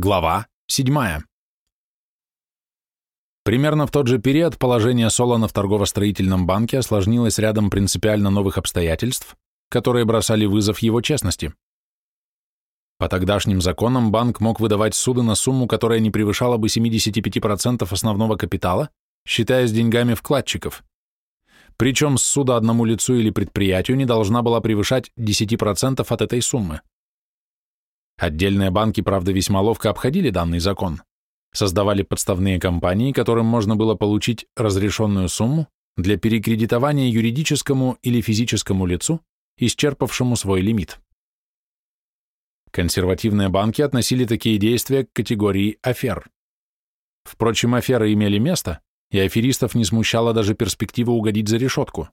Глава 7. Примерно в тот же период положение Солона в торгово-строительном банке осложнилось рядом принципиально новых обстоятельств, которые бросали вызов его честности. По тогдашним законам банк мог выдавать суды на сумму, которая не превышала бы 75% основного капитала, считаясь деньгами вкладчиков. Причем суда одному лицу или предприятию не должна была превышать 10% от этой суммы. Отдельные банки, правда, весьма ловко обходили данный закон, создавали подставные компании, которым можно было получить разрешенную сумму для перекредитования юридическому или физическому лицу, исчерпавшему свой лимит. Консервативные банки относили такие действия к категории афер. Впрочем, аферы имели место, и аферистов не смущала даже перспектива угодить за решетку.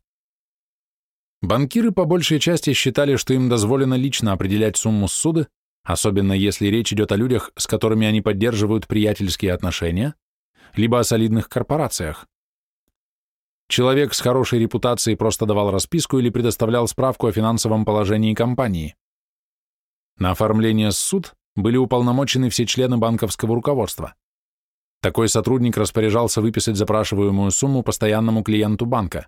Банкиры по большей части считали, что им дозволено лично определять сумму ссуды, особенно если речь идет о людях, с которыми они поддерживают приятельские отношения, либо о солидных корпорациях. Человек с хорошей репутацией просто давал расписку или предоставлял справку о финансовом положении компании. На оформление суд были уполномочены все члены банковского руководства. Такой сотрудник распоряжался выписать запрашиваемую сумму постоянному клиенту банка.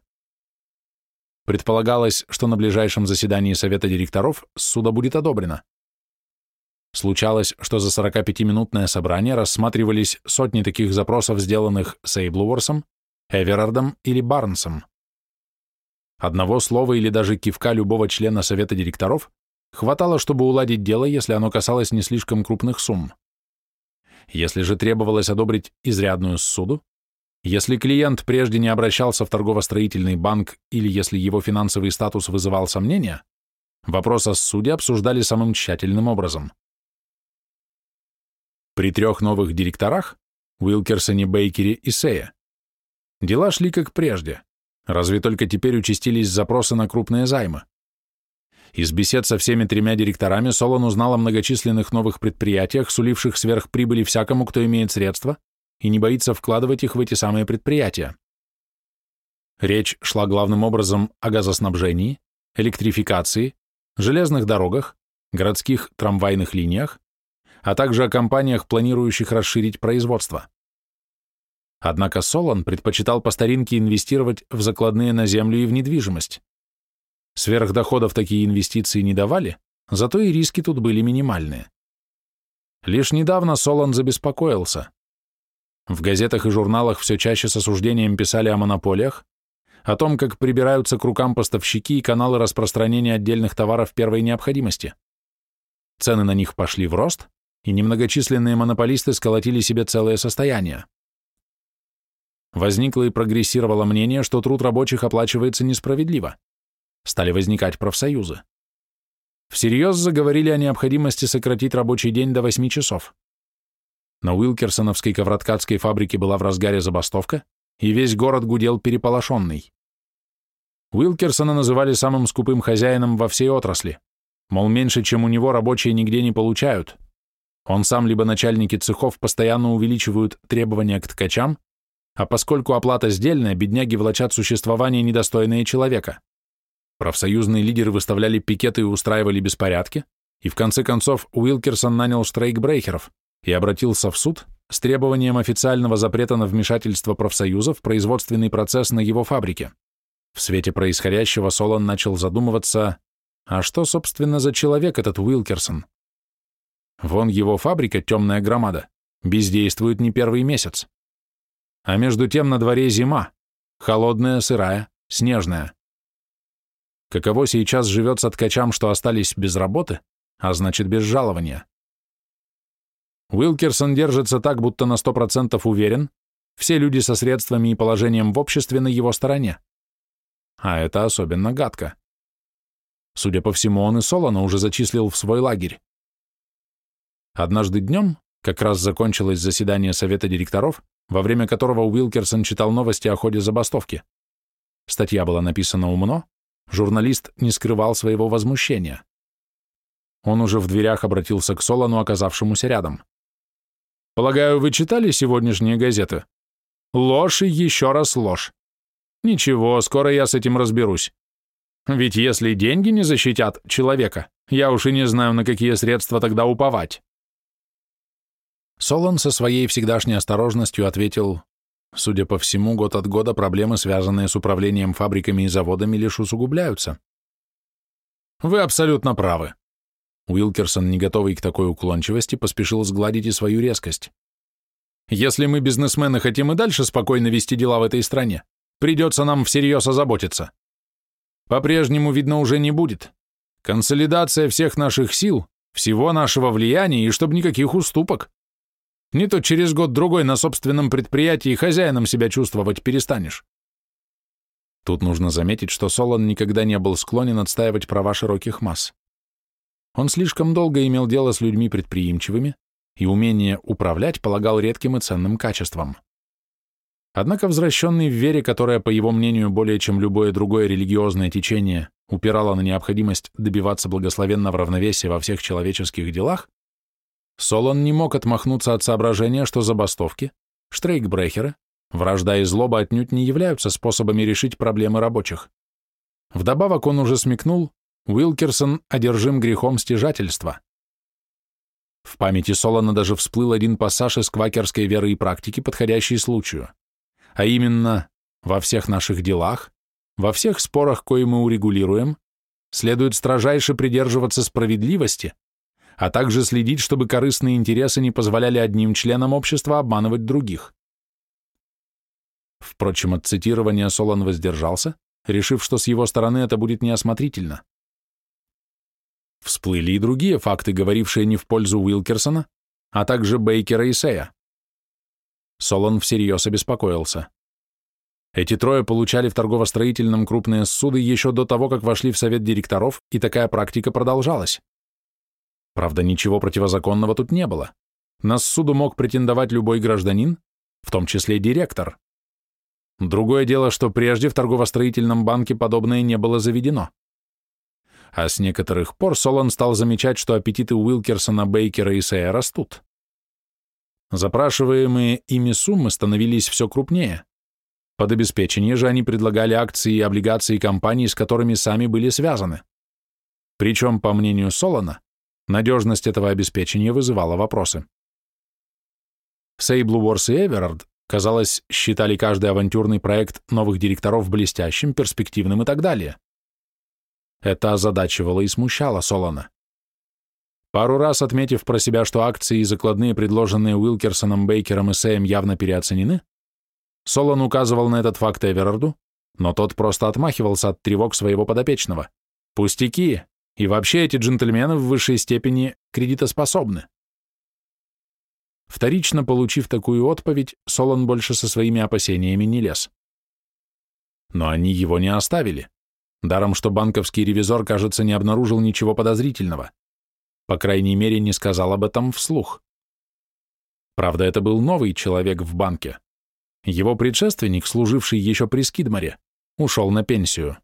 Предполагалось, что на ближайшем заседании совета директоров суда будет одобрено. Случалось, что за 45-минутное собрание рассматривались сотни таких запросов, сделанных Сейблуорсом, Эверардом или Барнсом. Одного слова или даже кивка любого члена совета директоров хватало, чтобы уладить дело, если оно касалось не слишком крупных сумм. Если же требовалось одобрить изрядную суду, если клиент прежде не обращался в торгово-строительный банк или если его финансовый статус вызывал сомнения, вопрос о суде обсуждали самым тщательным образом. При трех новых директорах, Уилкерсоне, Бейкере и Сея, дела шли как прежде, разве только теперь участились запросы на крупные займы. Из бесед со всеми тремя директорами Солон узнал о многочисленных новых предприятиях, суливших сверхприбыли всякому, кто имеет средства и не боится вкладывать их в эти самые предприятия. Речь шла главным образом о газоснабжении, электрификации, железных дорогах, городских трамвайных линиях, а также о компаниях, планирующих расширить производство. Однако Солон предпочитал по старинке инвестировать в закладные на землю и в недвижимость. Сверхдоходов такие инвестиции не давали, зато и риски тут были минимальные. Лишь недавно Солон забеспокоился. В газетах и журналах все чаще с осуждением писали о монополиях, о том, как прибираются к рукам поставщики и каналы распространения отдельных товаров первой необходимости. Цены на них пошли в рост, и немногочисленные монополисты сколотили себе целое состояние. Возникло и прогрессировало мнение, что труд рабочих оплачивается несправедливо. Стали возникать профсоюзы. Всерьез заговорили о необходимости сократить рабочий день до 8 часов. На Уилкерсоновской ковроткацкой фабрике была в разгаре забастовка, и весь город гудел переполошенный. Уилкерсона называли самым скупым хозяином во всей отрасли, мол, меньше, чем у него, рабочие нигде не получают, он сам либо начальники цехов постоянно увеличивают требования к ткачам, а поскольку оплата сдельная, бедняги влачат существование недостойное человека. Профсоюзные лидеры выставляли пикеты и устраивали беспорядки, и в конце концов Уилкерсон нанял штрейкбрейкеров и обратился в суд с требованием официального запрета на вмешательство профсоюзов в производственный процесс на его фабрике. В свете происходящего Солон начал задумываться, а что, собственно, за человек этот Уилкерсон? Вон его фабрика, темная громада, бездействует не первый месяц. А между тем на дворе зима, холодная, сырая, снежная. Каково сейчас живется ткачам, что остались без работы, а значит без жалования. Уилкерсон держится так, будто на сто процентов уверен, все люди со средствами и положением в обществе на его стороне. А это особенно гадко. Судя по всему, он и Солона уже зачислил в свой лагерь. Однажды днем, как раз закончилось заседание совета директоров, во время которого Уилкерсон читал новости о ходе забастовки. Статья была написана умно, журналист не скрывал своего возмущения. Он уже в дверях обратился к Солону, оказавшемуся рядом. «Полагаю, вы читали сегодняшние газеты? Ложь и еще раз ложь. Ничего, скоро я с этим разберусь. Ведь если деньги не защитят человека, я уж и не знаю, на какие средства тогда уповать». Солон со своей всегдашней осторожностью ответил, судя по всему, год от года проблемы, связанные с управлением фабриками и заводами, лишь усугубляются. Вы абсолютно правы. Уилкерсон, не готовый к такой уклончивости, поспешил сгладить и свою резкость. Если мы, бизнесмены, хотим и дальше спокойно вести дела в этой стране, придется нам всерьез озаботиться. По-прежнему, видно, уже не будет. Консолидация всех наших сил, всего нашего влияния и чтобы никаких уступок. Не то через год-другой на собственном предприятии хозяином себя чувствовать перестанешь. Тут нужно заметить, что Солон никогда не был склонен отстаивать права широких масс. Он слишком долго имел дело с людьми предприимчивыми, и умение управлять полагал редким и ценным качеством. Однако возвращенный в вере, которая, по его мнению, более чем любое другое религиозное течение, упирала на необходимость добиваться благословенного равновесия во всех человеческих делах, Солон не мог отмахнуться от соображения, что забастовки, штрейкбрехеры, вражда и злоба отнюдь не являются способами решить проблемы рабочих. Вдобавок он уже смекнул, Уилкерсон одержим грехом стяжательства. В памяти Солона даже всплыл один пассаж из квакерской веры и практики, подходящий случаю а именно во всех наших делах, во всех спорах, кои мы урегулируем, следует строжайше придерживаться справедливости, а также следить, чтобы корыстные интересы не позволяли одним членам общества обманывать других. Впрочем, от цитирования Солон воздержался, решив, что с его стороны это будет неосмотрительно. Всплыли и другие факты, говорившие не в пользу Уилкерсона, а также Бейкера и Сея. Солон всерьез обеспокоился. Эти трое получали в торгово-строительном крупные суды еще до того, как вошли в совет директоров, и такая практика продолжалась. Правда, ничего противозаконного тут не было. На суду мог претендовать любой гражданин, в том числе директор. Другое дело, что прежде в торгово-строительном банке подобное не было заведено. А с некоторых пор Солон стал замечать, что аппетиты Уилкерсона, Бейкера и Сэя растут. Запрашиваемые ими суммы становились все крупнее. Под обеспечение же они предлагали акции и облигации компаний, с которыми сами были связаны. Причем, по мнению Солона, надежность этого обеспечения вызывала вопросы. Сейблу Уорс и Эверард, казалось, считали каждый авантюрный проект новых директоров блестящим, перспективным и так далее. Это озадачивало и смущало Солона. Пару раз отметив про себя, что акции и закладные, предложенные Уилкерсоном, Бейкером и Сэем, явно переоценены, Солон указывал на этот факт Эверарду, но тот просто отмахивался от тревог своего подопечного. Пустяки, и вообще эти джентльмены в высшей степени кредитоспособны. Вторично получив такую отповедь, Солон больше со своими опасениями не лез. Но они его не оставили. Даром, что банковский ревизор, кажется, не обнаружил ничего подозрительного. По крайней мере, не сказал об этом вслух. Правда, это был новый человек в банке. Его предшественник, служивший еще при Скидморе, ушел на пенсию.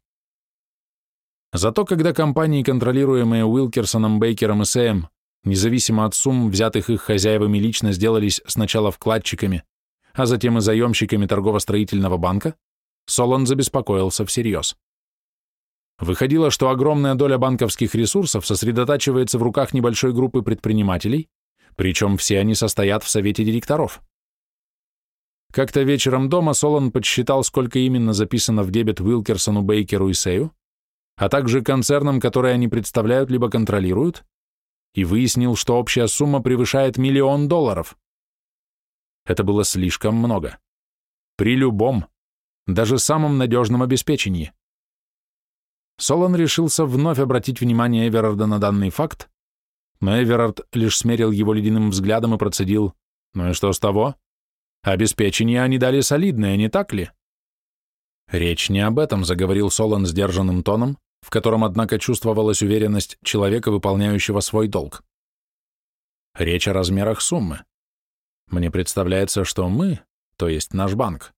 Зато когда компании, контролируемые Уилкерсоном, Бейкером и Сэем, независимо от сумм, взятых их хозяевами лично, сделались сначала вкладчиками, а затем и заемщиками торгово-строительного банка, Солон забеспокоился всерьез. Выходило, что огромная доля банковских ресурсов сосредотачивается в руках небольшой группы предпринимателей, причем все они состоят в совете директоров. Как-то вечером дома Солон подсчитал, сколько именно записано в дебет Уилкерсону, Бейкеру и Сею, а также концернам, которые они представляют либо контролируют, и выяснил, что общая сумма превышает миллион долларов. Это было слишком много. При любом, даже самом надежном обеспечении. Солон решился вновь обратить внимание Эверарда на данный факт, но Эверард лишь смерил его ледяным взглядом и процедил, «Ну и что с того? Обеспечение они дали солидное, не так ли?» Речь не об этом, заговорил Солон сдержанным тоном, в котором, однако, чувствовалась уверенность человека, выполняющего свой долг. Речь о размерах суммы. Мне представляется, что мы, то есть наш банк,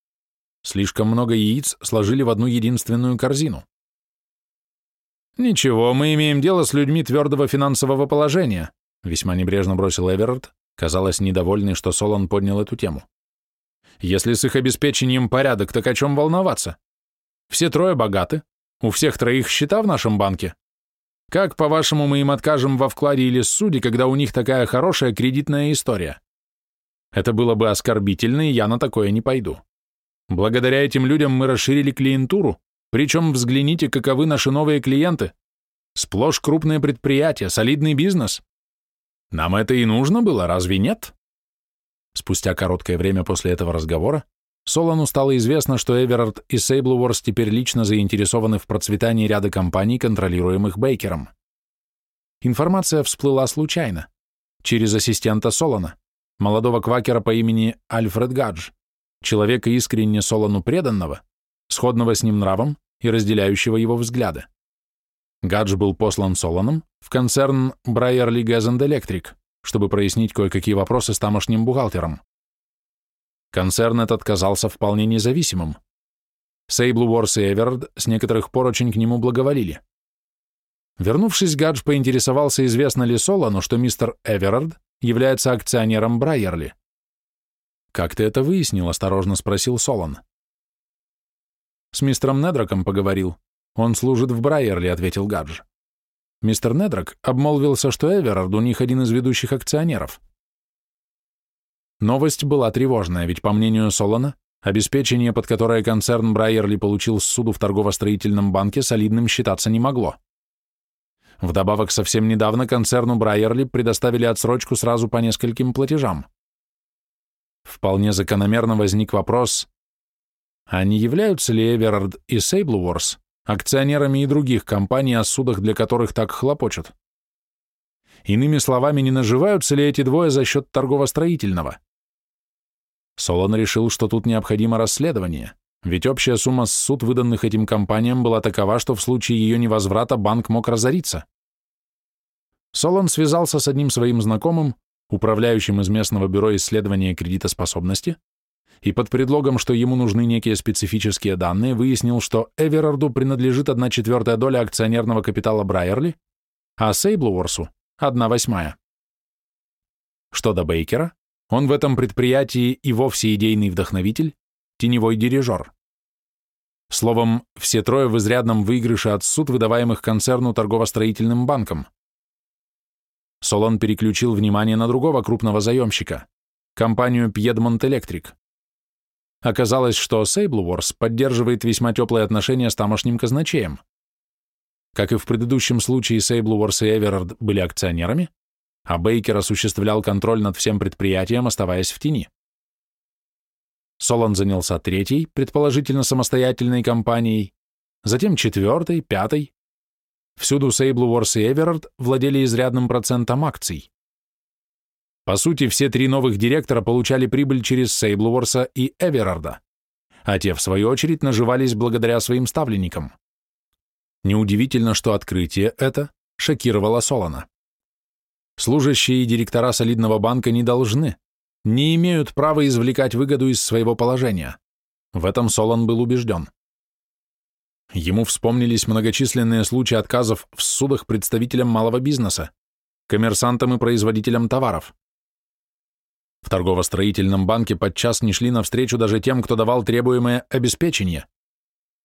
слишком много яиц сложили в одну единственную корзину. «Ничего, мы имеем дело с людьми твердого финансового положения», весьма небрежно бросил Эверард, казалось недовольный, что Солон поднял эту тему. «Если с их обеспечением порядок, так о чем волноваться? Все трое богаты, у всех троих счета в нашем банке. Как, по-вашему, мы им откажем во вкладе или суде, когда у них такая хорошая кредитная история? Это было бы оскорбительно, и я на такое не пойду. Благодаря этим людям мы расширили клиентуру, причем взгляните, каковы наши новые клиенты. Сплошь крупные предприятия, солидный бизнес. Нам это и нужно было, разве нет? Спустя короткое время после этого разговора Солону стало известно, что Эверард и Сейблуорс теперь лично заинтересованы в процветании ряда компаний, контролируемых Бейкером. Информация всплыла случайно, через ассистента Солона, молодого квакера по имени Альфред Гадж, человека искренне Солону преданного, сходного с ним нравом и разделяющего его взгляды. Гадж был послан Солоном в концерн Брайерли Gas Electric, чтобы прояснить кое-какие вопросы с тамошним бухгалтером. Концерн этот казался вполне независимым. Сейбл Уорс и Эверард с некоторых пор очень к нему благоволили. Вернувшись, Гадж поинтересовался, известно ли Солону, что мистер Эверард является акционером Брайерли. «Как ты это выяснил?» — осторожно спросил Солон. «С мистером Недраком поговорил. Он служит в Брайерли», — ответил Гадж. Мистер Недрак обмолвился, что Эверард у них один из ведущих акционеров. Новость была тревожная, ведь, по мнению Солона, обеспечение, под которое концерн Брайерли получил суду в торгово-строительном банке, солидным считаться не могло. Вдобавок, совсем недавно концерну Брайерли предоставили отсрочку сразу по нескольким платежам. Вполне закономерно возник вопрос, а не являются ли Эверард и Сейблуорс акционерами и других компаний, о судах для которых так хлопочут? Иными словами, не наживаются ли эти двое за счет торгово-строительного? Солон решил, что тут необходимо расследование, ведь общая сумма суд, выданных этим компаниям, была такова, что в случае ее невозврата банк мог разориться. Солон связался с одним своим знакомым, управляющим из местного бюро исследования кредитоспособности, и под предлогом, что ему нужны некие специфические данные, выяснил, что Эверарду принадлежит одна четвертая доля акционерного капитала Брайерли, а Сейблуорсу – одна восьмая. Что до Бейкера, он в этом предприятии и вовсе идейный вдохновитель, теневой дирижер. Словом, все трое в изрядном выигрыше от суд, выдаваемых концерну торгово-строительным банком. Солон переключил внимание на другого крупного заемщика, компанию Piedmont Electric. Оказалось, что Сейблворс поддерживает весьма теплые отношения с тамошним казначеем. Как и в предыдущем случае, Сейблворс и Эверард были акционерами, а Бейкер осуществлял контроль над всем предприятием, оставаясь в тени. Солон занялся третьей, предположительно самостоятельной компанией, затем четвертой, пятой. Всюду Сейблворс и Эверард владели изрядным процентом акций. По сути, все три новых директора получали прибыль через Сейблворса и Эверарда, а те, в свою очередь, наживались благодаря своим ставленникам. Неудивительно, что открытие это шокировало Солона. Служащие и директора солидного банка не должны, не имеют права извлекать выгоду из своего положения. В этом Солон был убежден. Ему вспомнились многочисленные случаи отказов в судах представителям малого бизнеса, коммерсантам и производителям товаров. В торгово-строительном банке подчас не шли навстречу даже тем, кто давал требуемое обеспечение.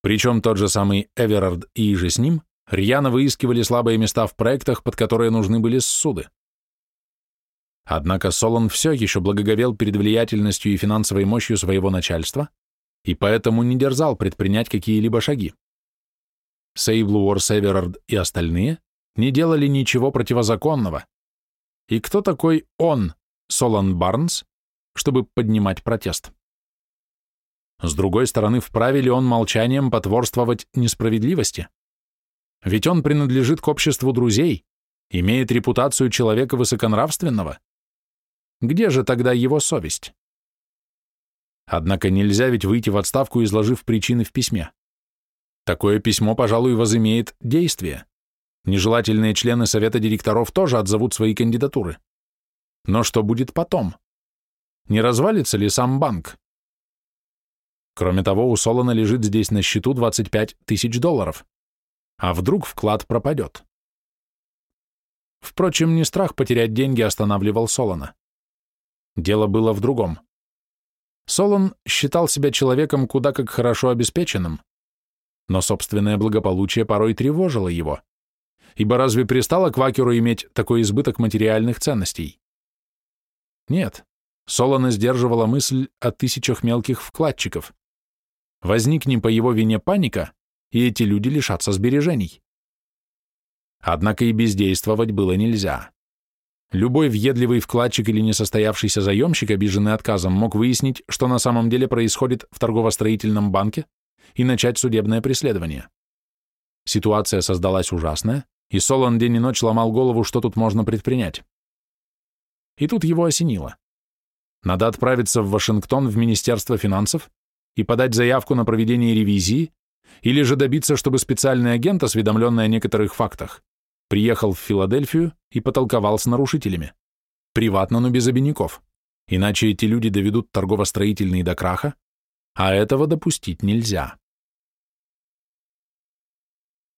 Причем тот же самый Эверард и же с ним рьяно выискивали слабые места в проектах, под которые нужны были суды. Однако Солон все еще благоговел перед влиятельностью и финансовой мощью своего начальства и поэтому не дерзал предпринять какие-либо шаги. Сейблуор, Северард и остальные не делали ничего противозаконного. И кто такой он, Солон Барнс, чтобы поднимать протест? С другой стороны, вправе ли он молчанием потворствовать несправедливости? Ведь он принадлежит к обществу друзей, имеет репутацию человека высоконравственного. Где же тогда его совесть? Однако нельзя ведь выйти в отставку, изложив причины в письме. Такое письмо, пожалуй, возымеет действие. Нежелательные члены совета директоров тоже отзовут свои кандидатуры. Но что будет потом? Не развалится ли сам банк? Кроме того, у Солона лежит здесь на счету 25 тысяч долларов. А вдруг вклад пропадет? Впрочем, не страх потерять деньги останавливал Солона. Дело было в другом. Солон считал себя человеком куда как хорошо обеспеченным, но собственное благополучие порой тревожило его, ибо разве пристало Квакеру иметь такой избыток материальных ценностей? Нет, Солона сдерживала мысль о тысячах мелких вкладчиков. Возникни по его вине паника, и эти люди лишатся сбережений. Однако и бездействовать было нельзя. Любой въедливый вкладчик или несостоявшийся заемщик, обиженный отказом, мог выяснить, что на самом деле происходит в торгово-строительном банке, и начать судебное преследование. Ситуация создалась ужасная, и Солон день и ночь ломал голову, что тут можно предпринять. И тут его осенило. Надо отправиться в Вашингтон в Министерство финансов и подать заявку на проведение ревизии, или же добиться, чтобы специальный агент, осведомленный о некоторых фактах, приехал в Филадельфию и потолковал с нарушителями. Приватно, но без обиняков. Иначе эти люди доведут торгово-строительный до краха, а этого допустить нельзя.